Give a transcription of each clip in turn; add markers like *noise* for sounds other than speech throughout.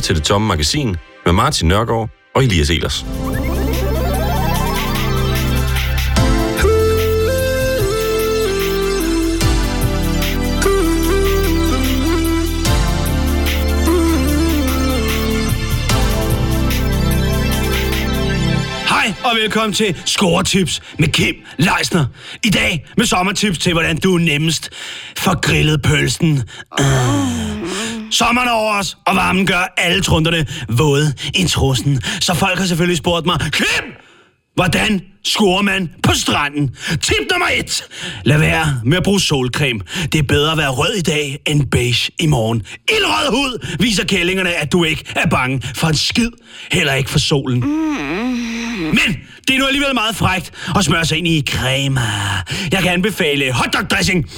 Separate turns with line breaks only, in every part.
lytter til Det Tomme Magasin med Martin Nørgaard og Elias Elers.
Hej og velkommen til Scoretips med Kim Leisner. I dag med sommertips til, hvordan du nemmest får grillet pølsen. Uh. Sommeren er over os, og varmen gør alle trunderne våde i trussen. Så folk har selvfølgelig spurgt mig, Kim, hvordan scorer man på stranden? Tip nummer et. Lad være med at bruge solcreme. Det er bedre at være rød i dag end beige i morgen. Ildrød hud viser kællingerne, at du ikke er bange for en skid. Heller ikke for solen. Men det er nu alligevel meget frægt at smøre sig ind i creme. Jeg kan anbefale hotdog dressing.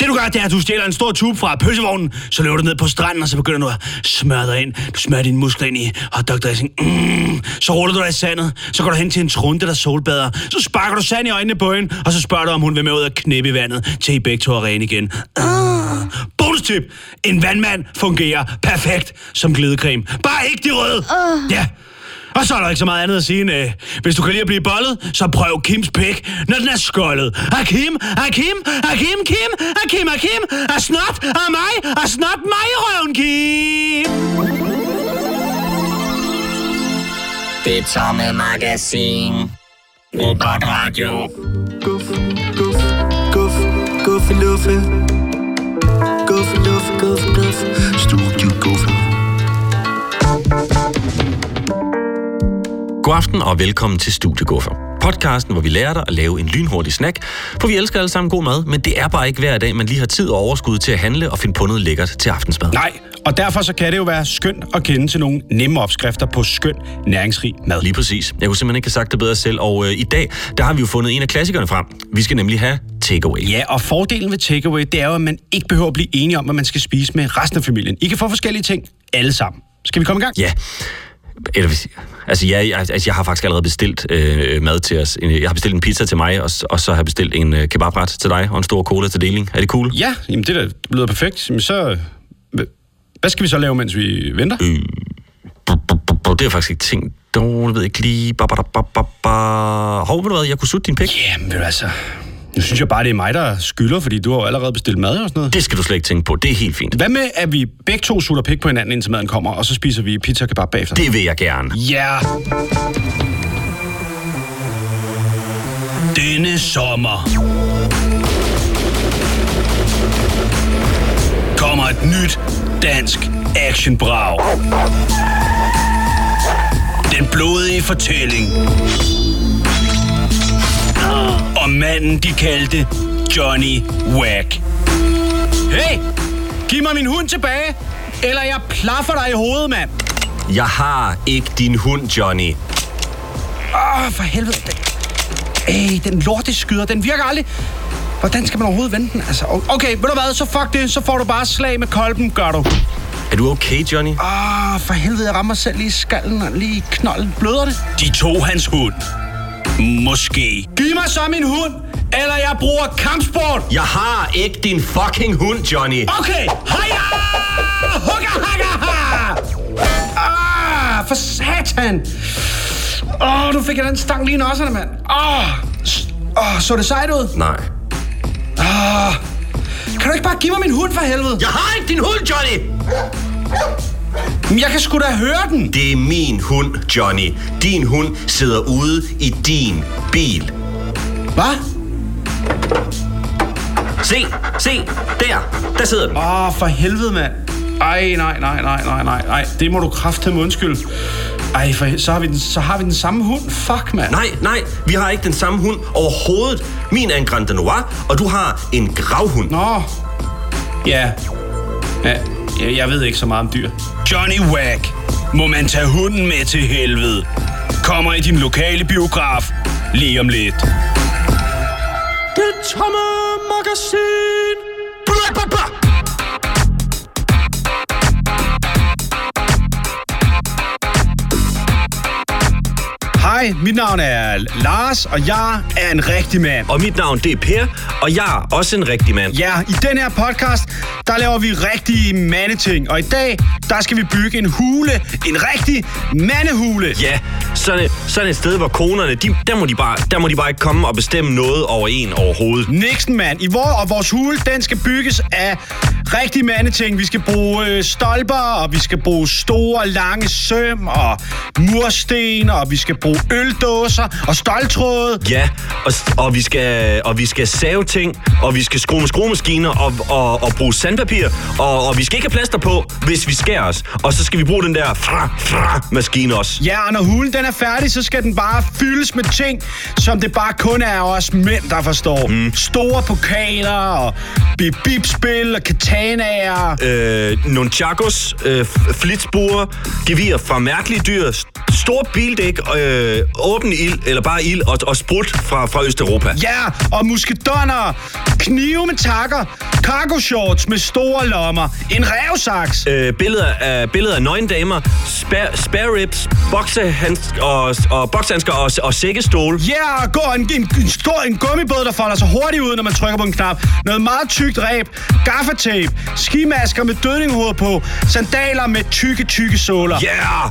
Det du gør, det er, at du stjæler en stor tube fra pølsevognen, så løber du ned på stranden, og så begynder du at smøre dig ind. Du smører dine muskler ind i hotdog dressing. Mm. Så ruller du dig i sandet. Så går du hen til en trunde, der solbader. Så sparker du sand i øjnene på hende, og så spørger du, om hun vil med ud og knippe i vandet, til I begge to er rene igen. Uh. Bonustip. En vandmand fungerer perfekt som glidecreme. Bare ikke de røde. Uh. Ja. Og så er der ikke så meget andet at sige end, øh, hvis du kan lide at blive bollet, så prøv Kims pæk, når den er skoldet. Hakim, Hakim, Hakim, Kim, Hakim, Hakim, er snot af mig, er snot mig i røven, Kim.
Det tomme magasin. Robot Radio.
Guf, guf, guf, guffe luffe. Guffe luffe, guffe
God aften og velkommen til Studieguffer. Podcasten, hvor vi lærer dig at lave en lynhurtig snack. For vi elsker alle sammen god mad, men det er bare ikke hver dag, man lige har tid og overskud til at handle og finde på noget lækkert til aftensmad.
Nej, og derfor så kan det jo være skønt at kende til nogle nemme opskrifter på skøn, næringsrig mad.
Lige præcis. Jeg kunne simpelthen ikke have sagt det bedre selv, og øh, i dag, der har vi jo fundet en af klassikerne frem. Vi skal nemlig have takeaway.
Ja, og fordelen ved takeaway, det er jo, at man ikke behøver at blive enige om, hvad man skal spise med resten af familien. I kan få forskellige ting, alle sammen. Skal vi komme i gang?
Ja. Eller, hvis- altså, jeg, altså, jeg har faktisk allerede bestilt øh, mad til os. Jeg har bestilt en pizza til mig, og, og så har jeg bestilt en øh, kebabret til dig, og en stor cola til deling. Er det cool?
Ja, jamen det, der, lyder perfekt. Men så... Hvad skal vi så lave, mens vi venter?
Øh. Det har faktisk ikke tænkt. Dog, jeg ved ikke lige... Hov, ved du hvad, jeg kunne sutte din pik.
Jamen, ved du altså... Nu synes jeg bare, det er mig, der skylder, fordi du har jo allerede bestilt mad og sådan noget.
Det skal du slet ikke tænke på. Det er helt fint.
Hvad med, at vi begge to sutter pik på hinanden, indtil maden kommer, og så spiser vi pizza og kebab bagefter?
Det vil jeg gerne.
Ja. Denne sommer kommer et nyt dansk actionbrag. Den blodige fortælling om manden, de kaldte Johnny Wack. Hey, giv mig min hund tilbage, eller jeg plaffer dig i hovedet, mand.
Jeg har ikke din hund, Johnny.
Åh, oh, for helvede. Den, Ey, den lorte skyder, den virker aldrig. Hvordan skal man overhovedet vende den? Altså, okay, ved du hvad, så fuck det. Så får du bare slag med kolben, gør du.
Er du okay, Johnny?
Åh, for helvede, jeg rammer selv lige i skallen og lige i knolden. Bløder det? De tog hans hund. Måske. Giv mig så min hund, eller jeg bruger kampsport.
Jeg har ikke din fucking hund, Johnny.
Okay, heja! Hugga, hugga, ha! Ah, for satan! Åh, oh, du fik jeg den stang lige i nosserne, mand. Åh, oh, oh, så det sejt ud?
Nej.
Oh, kan du ikke bare give mig min hund for helvede?
Jeg har ikke din hund, Johnny!
Men jeg kan sgu da høre den.
Det er min hund, Johnny. Din hund sidder ude i din bil.
Hvad?
Se, se, der, der sidder den.
Åh, oh, for helvede, mand. Ej, nej, nej, nej, nej, nej, nej. Det må du kraftedeme undskylde. Ej, for, så, har vi den, så har vi den samme hund. Fuck, mand.
Nej, nej, vi har ikke den samme hund overhovedet. Min er en Grand Danois, og du har en gravhund.
Nå. Ja. Ja. Jeg, jeg ved ikke så meget om dyr. Johnny Wack. Må man tage hunden med til helvede? Kommer i din lokale biograf lige om lidt. Det tomme magasin. Hej, mit navn er Lars, og jeg er en rigtig mand.
Og mit navn, det er Per, og jeg er også en rigtig mand.
Ja, i den her podcast, der laver vi rigtige mandeting. Og i dag, der skal vi bygge en hule. En rigtig mandehule.
Ja, sådan, sådan et sted, hvor konerne, de, der, må de bare, der må de bare ikke komme og bestemme noget over en overhovedet.
Nixon, mand. I vor, og vores hule, den skal bygges af rigtig mandeting. Vi skal bruge øh, stolper, og vi skal bruge store, lange søm, og mursten, og vi skal bruge øldåser og stoltråd.
Ja, og, og, vi skal, og vi skal save ting, og vi skal skrue med skruemaskiner, og, og, og bruge sandpapir, og, og vi skal ikke have plaster på, hvis vi skærer os. Og så skal vi bruge den der fra, fra maskine også.
Ja, og når hulen den er færdig, så skal den bare fyldes med ting, som det bare kun er os mænd, der forstår. Mm. Store pokaler, og bip-bip-spil, og katanaer.
Øh, nunchakos, øh, flitsbuer, gevir fra mærkelige dyr, st- store bildæk, øh, åben ild, eller bare ild, og, og sprut fra, fra Østeuropa.
Ja, og muskedonner, knive med takker, cargo shorts med store lommer, en revsaks.
Øh, billeder af, billeder af nøgendamer, spare, spare ribs, boksehandsker og, og, boksehandsker og, og sækkestol.
Ja, og gå en, en, en, stor en gummibåd, der folder sig hurtigt ud, når man trykker på en knap. Noget meget tykt ræb, gaffatape, skimasker med dødninghoved på, sandaler med tykke, tykke såler.
Ja, yeah,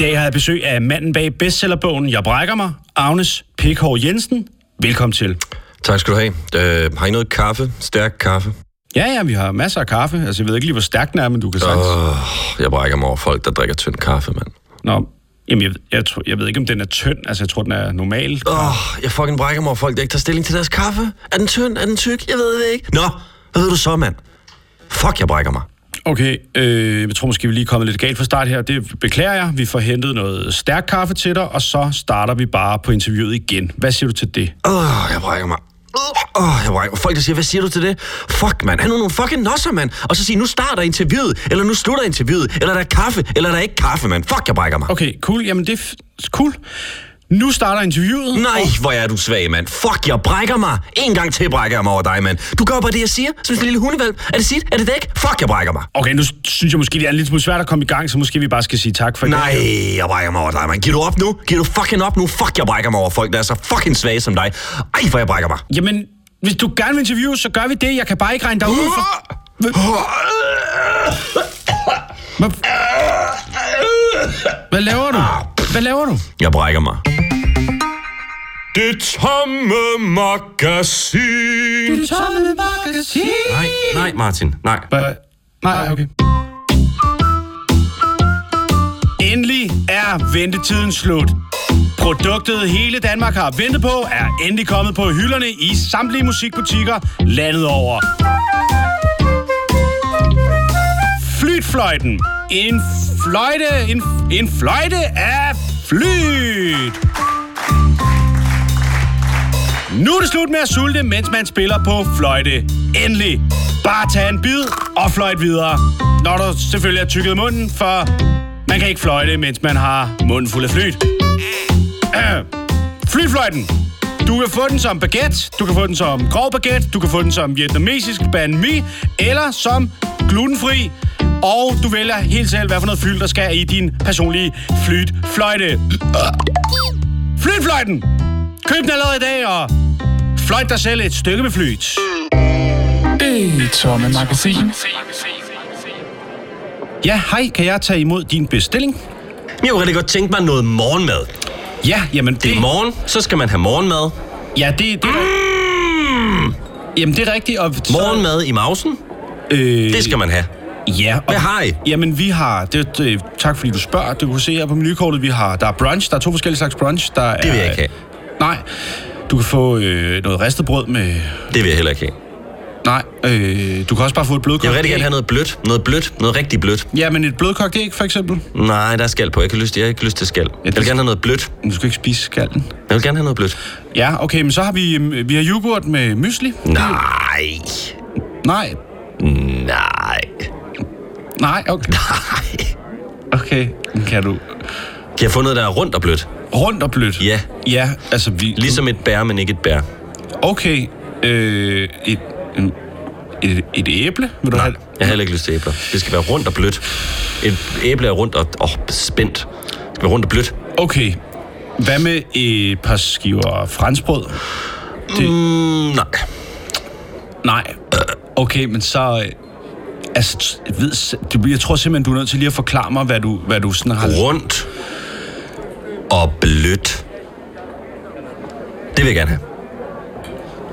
dag har jeg besøg af manden bag bestsellerbogen Jeg brækker mig, Agnes Pikhår Jensen. Velkommen til.
Tak skal du have. Øh, har I noget kaffe? Stærk kaffe?
Ja, ja, vi har masser af kaffe. Altså, jeg ved ikke lige, hvor stærk den er, men du kan sagtens...
Åh, jeg brækker mig over folk, der drikker tynd kaffe, mand.
Nå, jamen, jeg, jeg, tror, jeg ved ikke, om den er tynd. Altså, jeg tror, den er normal.
Åh, oh, jeg fucking brækker mig over folk, der ikke tager stilling til deres kaffe. Er den tynd? Er den tyk? Jeg ved det ikke. Nå, hvad ved du så, mand? Fuck, jeg brækker mig.
Okay, øh, jeg tror måske, vi lige er kommet lidt galt fra start her. Det beklager jeg. Vi får hentet noget stærk kaffe til dig, og så starter vi bare på interviewet igen. Hvad siger du til det?
Åh, oh, jeg brækker mig. Åh, oh, jeg brækker mig. Folk, der siger, hvad siger du til det? Fuck, mand. Han er nogle fucking nosser, mand. Og så siger, nu starter interviewet, eller nu slutter interviewet, eller der er kaffe, eller der er ikke kaffe, mand. Fuck, jeg brækker mig.
Okay, cool. Jamen, det er cool. Nu starter interviewet.
Nej, hvor er du svag, mand. Fuck, jeg brækker mig. En gang til brækker jeg mig over dig, mand. Du gør bare det, jeg siger, som en lille hundevalp. Er det sit? Er det dæk? Fuck, jeg brækker mig.
Okay, nu synes jeg måske, det er lidt smule svært at komme i gang, så måske vi bare skal sige tak for dag.
Nej, jeg brækker mig over dig, mand. Giv du op nu? Giv du fucking op nu? Fuck, jeg brækker mig over folk, der er så fucking svage som dig. Ej, hvor jeg brækker mig.
Jamen, hvis du gerne vil interviewe, så gør vi det. Jeg kan bare ikke regne dig ud for... Hvad, hvad laver du? Hvad laver du?
Jeg brækker mig. Det tomme magasin.
tomme magasin.
Nej, nej, Martin. Nej.
Nej, okay. Endelig er ventetiden slut. Produktet hele Danmark har ventet på er endelig kommet på hylderne i samtlige musikbutikker landet over. Flytfløjten. En fløjte, en, en fløjte af flyt. Nu er det slut med at sulte, mens man spiller på fløjte. Endelig. Bare tag en bid og fløjt videre. Når du selvfølgelig har tykket munden, for man kan ikke fløjte, mens man har munden fuld af flyt. Øh. *clears throat* flyfløjten! Du kan få den som baguette, du kan få den som grov baguette, du kan få den som vietnamesisk banh mi, eller som glutenfri. Og du vælger helt selv, hvad for noget fyld, der skal i din personlige flytfløjte. Flytfløjten! Køb den allerede i dag, og fløjt dig selv et stykke med flyt.
Det tomme magasin.
Ja, hej, kan jeg tage imod din bestilling?
Jeg kunne rigtig godt tænke mig noget morgenmad.
Ja, jamen det...
Det er morgen, så skal man have morgenmad.
Ja, det, det er...
Mm.
Jamen, det er rigtigt. Og så,
Morgenmad i mausen,
øh,
det skal man have.
Ja. Og,
Hvad har I?
Jamen, vi har... Det, det, tak fordi du spørger. Du kan se her på menukortet, vi har... Der er brunch. Der er to forskellige slags brunch. Der
Det vil jeg ikke have.
Nej. Du kan få øh, noget ristet brød med...
Det vil jeg heller ikke have.
Nej, øh, du kan også bare få et blødkogt
Jeg vil rigtig gerne have noget blødt. Noget blødt. Noget rigtig blødt.
Ja, men et blødkogt æg, for eksempel.
Nej, der er skal på. Jeg, kan lyst, jeg har ikke lyst til skal. Jeg vil gerne have noget blødt.
Du skal ikke spise skallen.
Jeg vil gerne have noget blødt.
Ja, okay, men så har vi, øhm, vi har yoghurt med mysli.
Nej.
Nej,
Nej.
Nej, okay.
Nej.
Okay, kan du...
Kan jeg få noget, der er rundt og blødt?
Rundt og blødt?
Ja.
Ja, altså vi...
Ligesom et bær, men ikke et bær.
Okay, øh, et, en- et, et æble, vil du
Nej,
have?
jeg har heller ikke lyst til æbler. Det skal være rundt og blødt. Et æble er rundt og åh, spændt. Det skal være rundt og blødt.
Okay, hvad med et par skiver franskbrød? Det,
Mm, nej.
nej. Okay, men så... Altså, ved, jeg tror simpelthen, du er nødt til lige at forklare mig, hvad du, hvad du sådan har...
Rundt og blødt. Det vil jeg gerne have.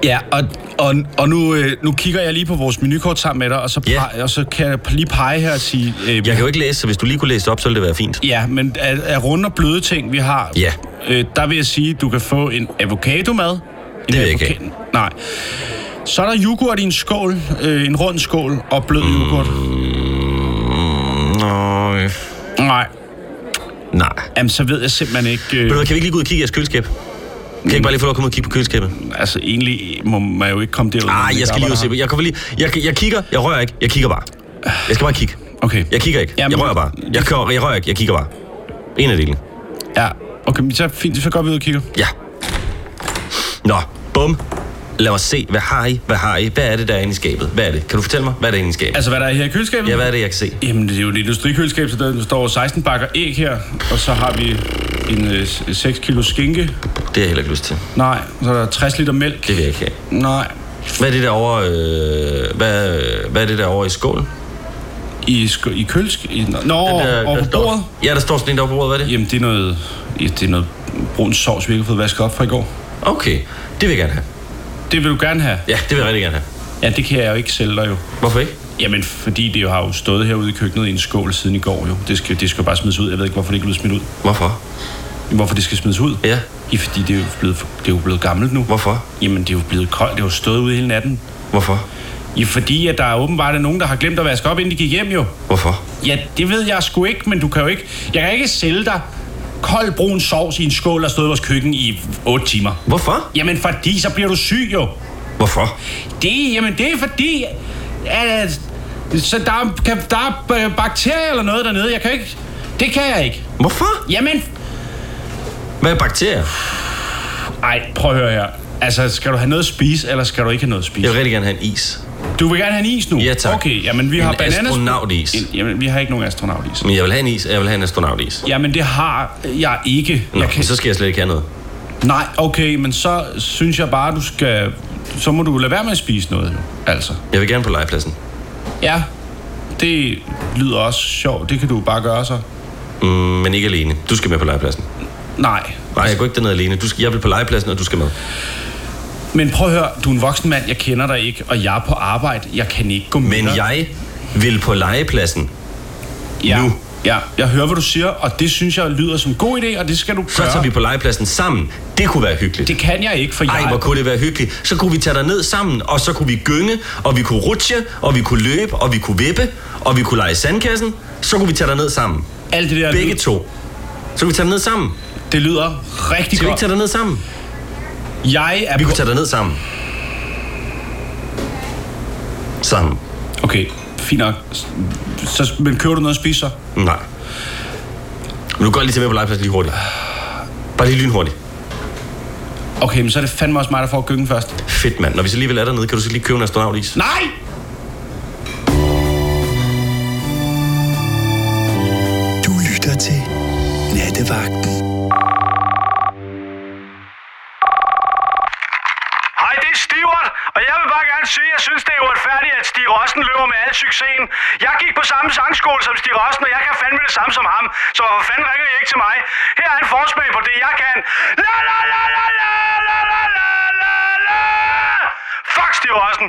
Ja, og, og, og nu, øh, nu kigger jeg lige på vores menukort sammen med dig, og så, yeah. og så kan jeg lige pege her og sige... Øh,
Jeg kan jo ikke læse, så hvis du lige kunne læse det op, så ville det være fint.
Ja, men af, af runde og bløde ting, vi har,
Ja.
øh, der vil jeg sige, at du kan få en avocado-mad. En
Det vil jeg ikke.
Nej. Så er der yoghurt i en skål, øh, en rund skål, og blød mm. yoghurt.
Nej.
Nej,
Nej.
jamen så ved jeg simpelthen ikke... Øh,
hvad, kan vi ikke lige gå ud og kigge i jeres køleskab? Kan jeg ikke bare lige få lov at komme ud og kigge på køleskabet?
altså egentlig må man jo ikke komme derud. man
Nej, jeg skal lige ud og se. Jeg, kommer lige, jeg, jeg kigger, jeg rører ikke, jeg kigger bare. Jeg skal bare kigge.
Okay.
Jeg kigger ikke,
Jamen,
jeg rører bare. Jeg, kører, jeg rører ikke, jeg kigger bare. En af delene.
Ja, okay, men så fint, så går vi ud og kigger.
Ja. Nå, bum. Lad os se, hvad har I? Hvad har I? Hvad er det, der er inde i skabet? Hvad er det? Kan du fortælle mig, hvad er der inde i skabet?
Altså, hvad der er her i køleskabet?
Ja, hvad er det, jeg kan se?
Jamen, det er jo et industrikøleskab, så der står 16 bakker æg her, og så har vi en øh, 6 kilo skinke.
Det har jeg heller ikke lyst til.
Nej, så er der 60 liter mælk.
Det vil jeg ikke have.
Nej,
Hvad er det der over, øh, hvad, hvad er det der over i skålen?
i, sk- i kølsk... I, nå,
der,
over
der
på
står-
bordet.
Ja, der står sådan en der på bordet. Hvad er det?
Jamen, det er noget, det er noget brun sovs, vi ikke har fået vasket op fra i går.
Okay, det vil jeg gerne have.
Det vil du gerne have?
Ja, det vil jeg rigtig gerne have.
Ja, det kan jeg jo ikke sælge dig jo.
Hvorfor ikke?
Jamen, fordi det jo har jo stået herude i køkkenet i en skål siden i går jo. Det skal, det skal jo bare smides ud. Jeg ved ikke, hvorfor det ikke blevet smidt ud.
Hvorfor?
Hvorfor det skal smides ud?
Ja,
Ja, fordi det er jo blevet, det er jo blevet gammelt nu.
hvorfor?
Jamen, det er jo blevet koldt. Det har jo stået ude hele natten.
Hvorfor?
Ja, fordi at der er åbenbart er nogen, der har glemt at vaske op, inden de gik hjem jo.
Hvorfor?
Ja, det ved jeg sgu ikke, men du kan jo ikke... Jeg kan ikke sælge dig kold brun sovs i en skål, der stod i vores køkken i 8 timer.
Hvorfor?
Jamen, fordi så bliver du syg jo.
Hvorfor?
Det, jamen, det er fordi... At, så der, er- kan, der er øh, bakterier eller noget dernede. Jeg kan ikke... Det kan jeg ikke.
Hvorfor?
Jamen...
Hvad er bakterier?
Ej, prøv at høre her. Altså, skal du have noget at spise, eller skal du ikke have noget at spise?
Jeg vil rigtig gerne have en is.
Du vil gerne have en is nu?
Ja, tak.
Okay, jamen vi
En
har bananas...
astronautis.
En- Jamen, vi har ikke nogen astronautis.
Men jeg vil have en is, jeg vil have en astronautis.
Jamen, det har jeg ikke.
Nå,
Jeg kan...
så skal jeg slet ikke have noget.
Nej, okay, men så synes jeg bare, du skal... Så må du lade være med at spise noget, altså.
Jeg vil gerne på legepladsen.
Ja, det lyder også sjovt. Det kan du bare gøre så.
Mm, men ikke alene. Du skal med på legepladsen.
Nej.
Nej, jeg går ikke derned alene. Du skal, jeg vil på legepladsen, og du skal med.
Men prøv at høre, du er en voksen mand, jeg kender dig ikke, og jeg er på arbejde. Jeg kan ikke gå med
Men
dig.
jeg vil på legepladsen.
ja.
nu.
Ja, jeg hører, hvad du siger, og det synes jeg lyder som en god idé, og det skal du
Så
gøre.
tager vi på legepladsen sammen. Det kunne være hyggeligt.
Det kan jeg ikke, for
Ej,
jeg...
hvor kunne det være hyggeligt. Så kunne vi tage ned sammen, og så kunne vi gynge, og vi kunne rutsche, og vi kunne løbe, og vi kunne vippe, og vi kunne lege sandkassen. Så kunne vi tage ned sammen.
Alt det der...
Begge
lyd-
to. Så kunne vi tage ned sammen.
Det lyder rigtig
Skal vi
godt.
ikke tage ned sammen?
Jeg er
Vi kunne tage ned sammen. Sammen.
Okay, fint nok. Så, men køber du noget at spise så?
Nej. Men du går lige til med på legepladsen lige hurtigt. Bare lige lynhurtigt.
Okay, men så er det fandme også mig, der får gyngen først.
Fedt, mand. Når vi så alligevel er dernede, kan du så lige købe en astronautis?
Nej!
Du lytter til Nattevagten.
Hej, det er Stivert, og jeg vil bare gerne sige, at jeg synes, det er uretfærdigt, at Stig Rossen løber med al succesen. Jeg gik på samme sangskole som Stig Rossen, og jeg kan fandme det samme som ham. Så hvorfor fanden ringer I ikke til mig? Her er en forspil på det, jeg kan. La la la la la la la la la la Fuck Stiv Rossen!